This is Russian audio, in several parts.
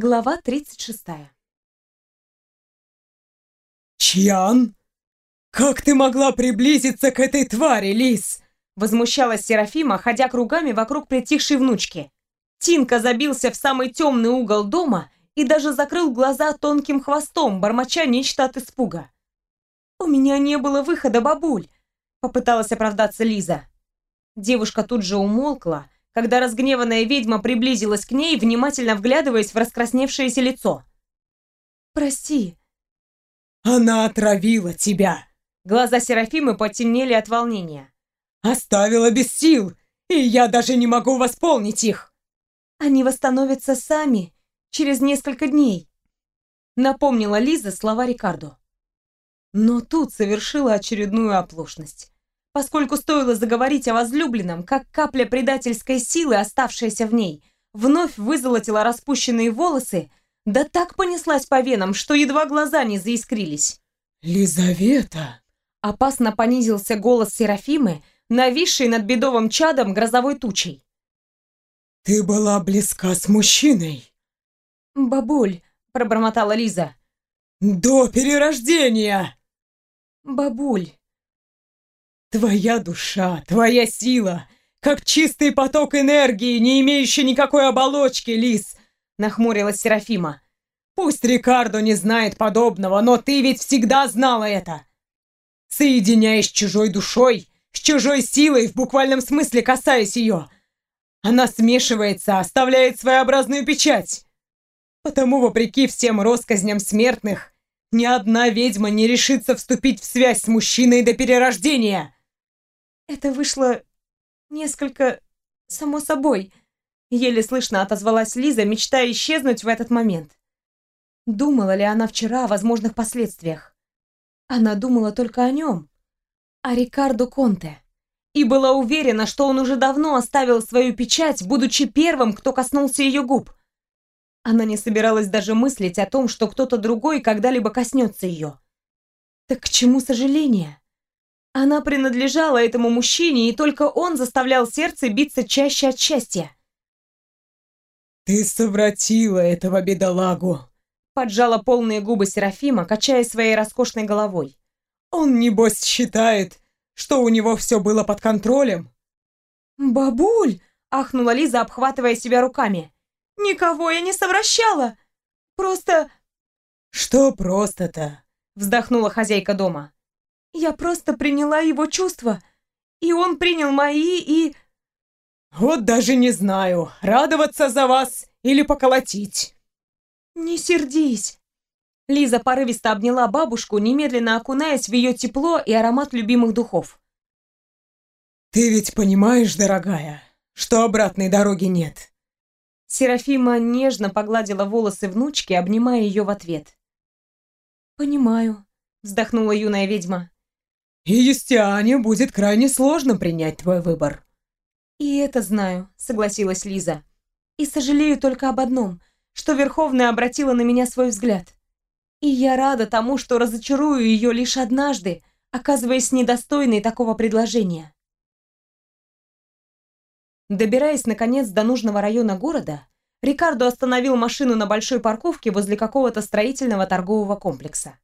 Глава 36. «Чьян? Как ты могла приблизиться к этой твари, Лис?» Возмущалась Серафима, ходя кругами вокруг притихшей внучки. Тинка забился в самый темный угол дома и даже закрыл глаза тонким хвостом, бормоча нечто от испуга. «У меня не было выхода, бабуль!» — попыталась оправдаться Лиза. Девушка тут же умолкла, когда разгневанная ведьма приблизилась к ней, внимательно вглядываясь в раскрасневшееся лицо. «Прости». «Она отравила тебя!» Глаза Серафимы потемнели от волнения. «Оставила без сил, и я даже не могу восполнить их!» «Они восстановятся сами через несколько дней», напомнила Лиза слова Рикардо. Но тут совершила очередную оплошность поскольку стоило заговорить о возлюбленном, как капля предательской силы, оставшаяся в ней, вновь вызолотила распущенные волосы, да так понеслась по венам, что едва глаза не заискрились. «Лизавета!» Опасно понизился голос Серафимы, нависший над бедовым чадом грозовой тучей. «Ты была близка с мужчиной!» «Бабуль!» — пробормотала Лиза. «До перерождения!» «Бабуль!» Твоя душа, твоя сила, как чистый поток энергии, не имеющий никакой оболочки, Лис, нахмурилась Серафима. Пусть Рикардо не знает подобного, но ты ведь всегда знала это. Соединяясь с чужой душой, с чужой силой, в буквальном смысле касаясь ее, она смешивается, оставляет своеобразную печать. Потому, вопреки всем россказням смертных, ни одна ведьма не решится вступить в связь с мужчиной до перерождения. Это вышло несколько само собой. Еле слышно отозвалась Лиза, мечтая исчезнуть в этот момент. Думала ли она вчера о возможных последствиях? Она думала только о нем, о Рикардо Конте, и была уверена, что он уже давно оставил свою печать, будучи первым, кто коснулся ее губ. Она не собиралась даже мыслить о том, что кто-то другой когда-либо коснется ее. Так к чему сожаление? Она принадлежала этому мужчине, и только он заставлял сердце биться чаще от счастья. «Ты совратила этого бедолагу!» Поджала полные губы Серафима, качая своей роскошной головой. «Он, небось, считает, что у него все было под контролем?» «Бабуль!» — ахнула Лиза, обхватывая себя руками. «Никого я не совращала! Просто...» «Что просто-то?» — вздохнула хозяйка дома. Я просто приняла его чувства, и он принял мои, и... Вот даже не знаю, радоваться за вас или поколотить. Не сердись. Лиза порывисто обняла бабушку, немедленно окунаясь в ее тепло и аромат любимых духов. Ты ведь понимаешь, дорогая, что обратной дороги нет. Серафима нежно погладила волосы внучки, обнимая ее в ответ. «Понимаю», — вздохнула юная ведьма. И Юстиане будет крайне сложно принять твой выбор. И это знаю, согласилась Лиза. И сожалею только об одном, что Верховная обратила на меня свой взгляд. И я рада тому, что разочарую ее лишь однажды, оказываясь недостойной такого предложения. Добираясь, наконец, до нужного района города, Рикардо остановил машину на большой парковке возле какого-то строительного торгового комплекса.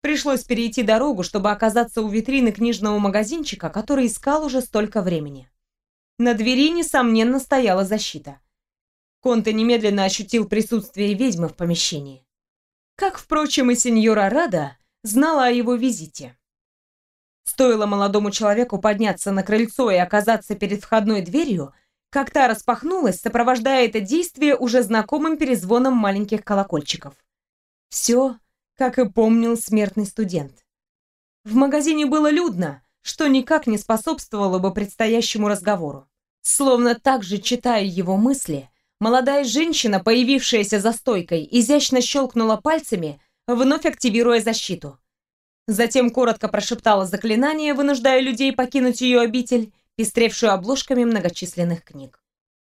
Пришлось перейти дорогу, чтобы оказаться у витрины книжного магазинчика, который искал уже столько времени. На двери, несомненно, стояла защита. Конте немедленно ощутил присутствие ведьмы в помещении. Как, впрочем, и сеньора Рада знала о его визите. Стоило молодому человеку подняться на крыльцо и оказаться перед входной дверью, как та распахнулась, сопровождая это действие уже знакомым перезвоном маленьких колокольчиков. Все как и помнил смертный студент. В магазине было людно, что никак не способствовало бы предстоящему разговору. Словно так же читая его мысли, молодая женщина, появившаяся за стойкой, изящно щелкнула пальцами, вновь активируя защиту. Затем коротко прошептала заклинание, вынуждая людей покинуть ее обитель, пестревшую обложками многочисленных книг.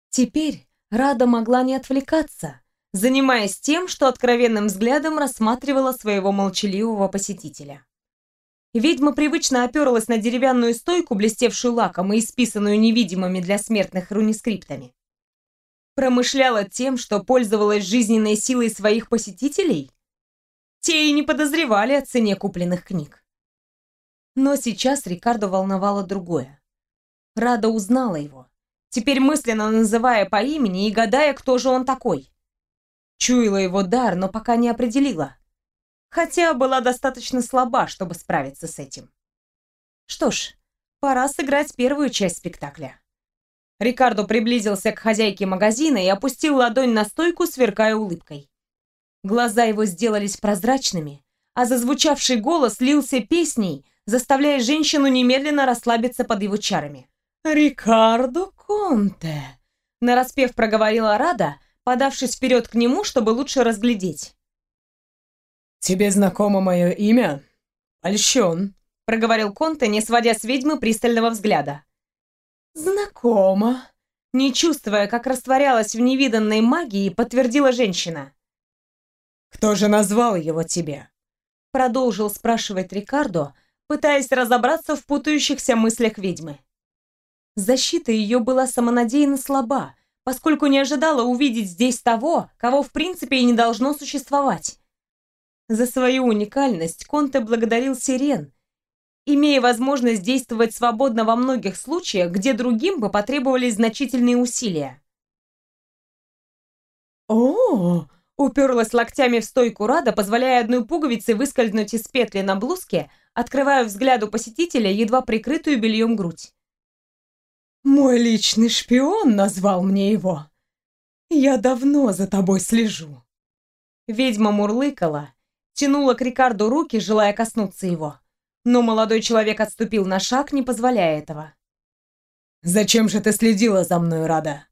Теперь Рада могла не отвлекаться, занимаясь тем, что откровенным взглядом рассматривала своего молчаливого посетителя. Ведьма привычно оперлась на деревянную стойку, блестевшую лаком и исписанную невидимыми для смертных рунискриптами. Промышляла тем, что пользовалась жизненной силой своих посетителей? Те и не подозревали о цене купленных книг. Но сейчас Рикардо волновало другое. Рада узнала его, теперь мысленно называя по имени и гадая, кто же он такой. Чуяла его дар, но пока не определила. Хотя была достаточно слаба, чтобы справиться с этим. Что ж, пора сыграть первую часть спектакля. Рикардо приблизился к хозяйке магазина и опустил ладонь на стойку, сверкая улыбкой. Глаза его сделались прозрачными, а зазвучавший голос лился песней, заставляя женщину немедленно расслабиться под его чарами. «Рикардо Конте!» Нараспев проговорила Рада, подавшись вперед к нему, чтобы лучше разглядеть. «Тебе знакомо мое имя? Польщен», — проговорил Конте, не сводя с ведьмы пристального взгляда. «Знакомо», — не чувствуя, как растворялась в невиданной магии, подтвердила женщина. «Кто же назвал его тебе?» Продолжил спрашивать Рикардо, пытаясь разобраться в путающихся мыслях ведьмы. Защита ее была самонадеянно слаба, поскольку не ожидала увидеть здесь того, кого в принципе и не должно существовать. За свою уникальность Конте благодарил Сирен, имея возможность действовать свободно во многих случаях, где другим бы потребовались значительные усилия. «О!» — уперлась локтями в стойку Рада, позволяя одной пуговице выскользнуть из петли на блузке, открывая взгляду посетителя едва прикрытую бельем грудь. «Мой личный шпион назвал мне его. Я давно за тобой слежу». Ведьма мурлыкала, тянула к Рикарду руки, желая коснуться его но молодой человек отступил на шаг, не позволяя этого. «Зачем же ты следила за мной, Рада?»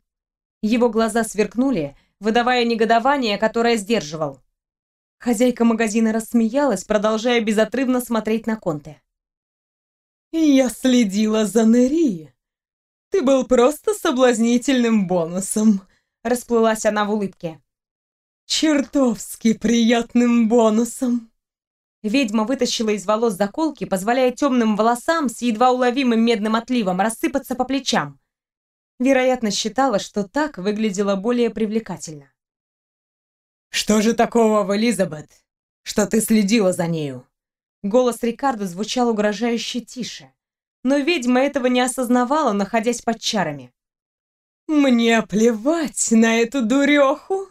Его глаза сверкнули, выдавая негодование, которое сдерживал. Хозяйка магазина рассмеялась, продолжая безотрывно смотреть на Конте. «Я следила за Нери. Ты был просто соблазнительным бонусом», — расплылась она в улыбке. «Чертовски приятным бонусом». Ведьма вытащила из волос заколки, позволяя темным волосам с едва уловимым медным отливом рассыпаться по плечам. Вероятно, считала, что так выглядело более привлекательно. «Что же такого в Элизабет, что ты следила за нею?» Голос Рикардо звучал угрожающе тише, но ведьма этого не осознавала, находясь под чарами. «Мне плевать на эту дуреху!»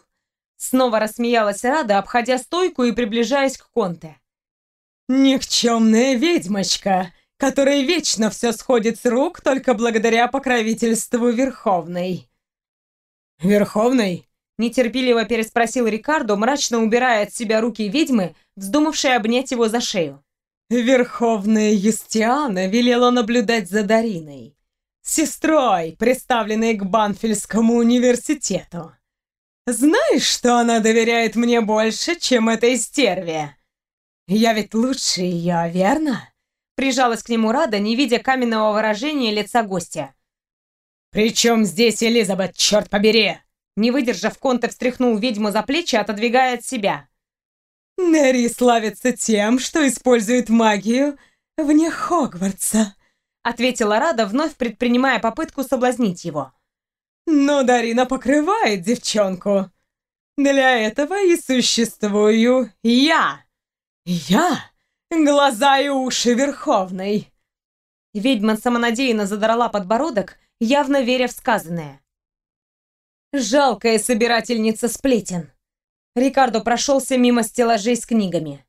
Снова рассмеялась Рада, обходя стойку и приближаясь к Конте. Никчемная ведьмочка, которой вечно все сходит с рук только благодаря покровительству Верховной. Верховной? Нетерпеливо переспросил Рикардо, мрачно убирая от себя руки ведьмы, вздумавшей обнять его за шею. Верховная Юстиана велела наблюдать за Дариной, сестрой, представленной к Банфельскому университету. Знаешь, что она доверяет мне больше, чем этой стерве? «Я ведь лучше ее, верно?» Прижалась к нему Рада, не видя каменного выражения лица гостя. «При чем здесь Элизабет, черт побери?» Не выдержав, Конте встряхнул ведьму за плечи, отодвигая от себя. «Нерри славится тем, что использует магию вне Хогвартса», ответила Рада, вновь предпринимая попытку соблазнить его. «Но Дарина покрывает девчонку. Для этого и существую я». «Я? Глаза и уши Верховной!» Ведьма самонадеянно задрала подбородок, явно веря в сказанное. Жалкая собирательница сплетен. Рикардо прошелся мимо стеллажей с книгами.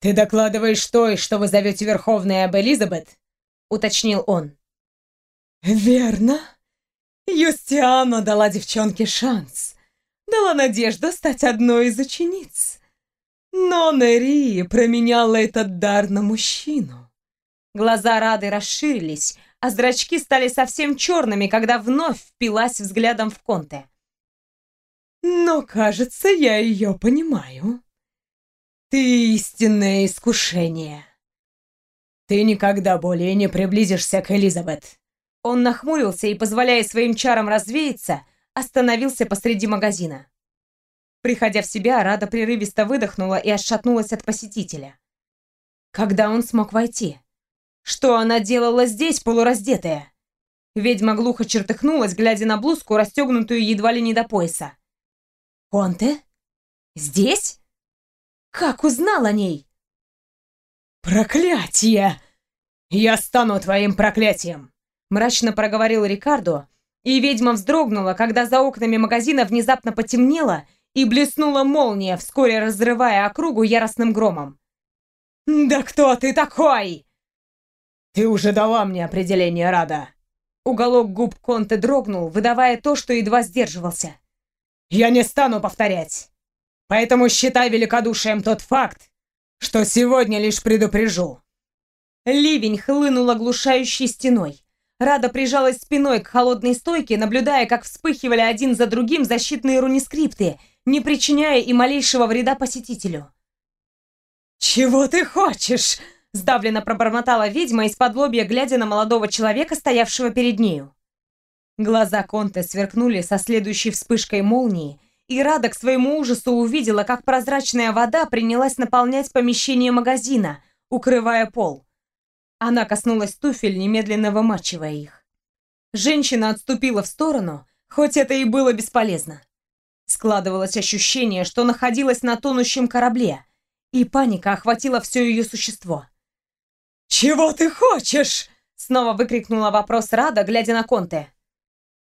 «Ты докладываешь той, что вы зовете Верховной об Элизабет?» — уточнил он. «Верно. Юстиана дала девчонке шанс. Дала надежду стать одной из учениц. Но Нери променяла этот дар на мужчину. Глаза Рады расширились, а зрачки стали совсем черными, когда вновь впилась взглядом в Конте. Но, кажется, я ее понимаю. Ты истинное искушение. Ты никогда более не приблизишься к Элизабет. Он нахмурился и, позволяя своим чарам развеяться, остановился посреди магазина. Приходя в себя, Рада прерывисто выдохнула и отшатнулась от посетителя. Когда он смог войти? Что она делала здесь, полураздетая? Ведьма глухо чертыхнулась, глядя на блузку, расстегнутую едва ли не до пояса. «Конте? Здесь? Как узнал о ней?» «Проклятие! Я стану твоим проклятием!» Мрачно проговорил Рикардо, и ведьма вздрогнула, когда за окнами магазина внезапно потемнело и блеснула молния, вскоре разрывая округу яростным громом. «Да кто ты такой?» «Ты уже дала мне определение, Рада». Уголок губ Конте дрогнул, выдавая то, что едва сдерживался. «Я не стану повторять. Поэтому считай великодушием тот факт, что сегодня лишь предупрежу». Ливень хлынул оглушающей стеной. Рада прижалась спиной к холодной стойке, наблюдая, как вспыхивали один за другим защитные рунискрипты, не причиняя и малейшего вреда посетителю. «Чего ты хочешь?» — сдавленно пробормотала ведьма из-под глядя на молодого человека, стоявшего перед нею. Глаза Конте сверкнули со следующей вспышкой молнии, и Рада к своему ужасу увидела, как прозрачная вода принялась наполнять помещение магазина, укрывая пол. Она коснулась туфель, немедленно вымачивая их. Женщина отступила в сторону, хоть это и было бесполезно. Складывалось ощущение, что находилась на тонущем корабле, и паника охватила все ее существо. «Чего ты хочешь?» — снова выкрикнула вопрос Рада, глядя на Конте.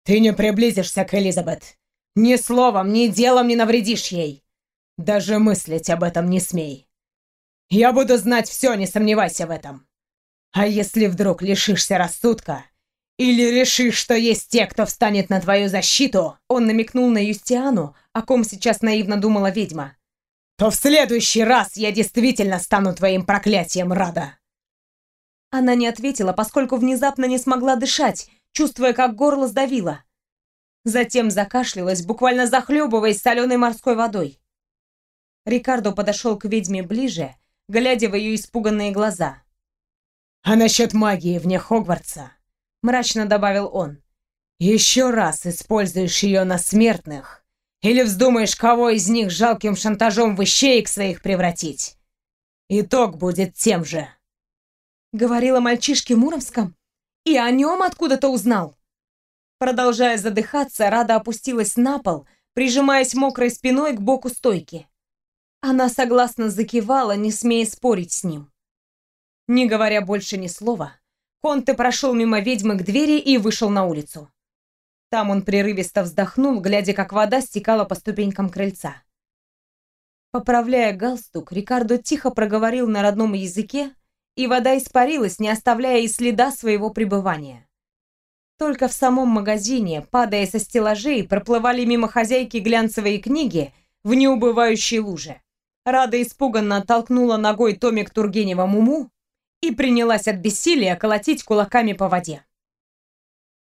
«Ты не приблизишься к Элизабет. Ни словом, ни делом не навредишь ей. Даже мыслить об этом не смей. Я буду знать все, не сомневайся в этом. А если вдруг лишишься рассудка, или решишь, что есть те, кто встанет на твою защиту, он намекнул на Юстиану, о ком сейчас наивно думала ведьма, то в следующий раз я действительно стану твоим проклятием, Рада. Она не ответила, поскольку внезапно не смогла дышать, чувствуя, как горло сдавило. Затем закашлялась, буквально захлебываясь соленой морской водой. Рикардо подошел к ведьме ближе, глядя в ее испуганные глаза. «А насчет магии вне Хогвартса?» — мрачно добавил он. «Еще раз используешь ее на смертных, или вздумаешь кого из них жалким шантажом в ищеек своих превратить? Итог будет тем же». Говорила мальчишке Муромском? И о нем откуда-то узнал? Продолжая задыхаться, Рада опустилась на пол, прижимаясь мокрой спиной к боку стойки. Она согласно закивала, не смея спорить с ним. Не говоря больше ни слова, Конте прошел мимо ведьмы к двери и вышел на улицу. Там он прерывисто вздохнул, глядя, как вода стекала по ступенькам крыльца. Поправляя галстук, Рикардо тихо проговорил на родном языке, и вода испарилась, не оставляя и следа своего пребывания. Только в самом магазине, падая со стеллажей, проплывали мимо хозяйки глянцевые книги в неубывающей луже. Рада испуганно оттолкнула ногой томик Тургенева Муму, и принялась от бессилия колотить кулаками по воде.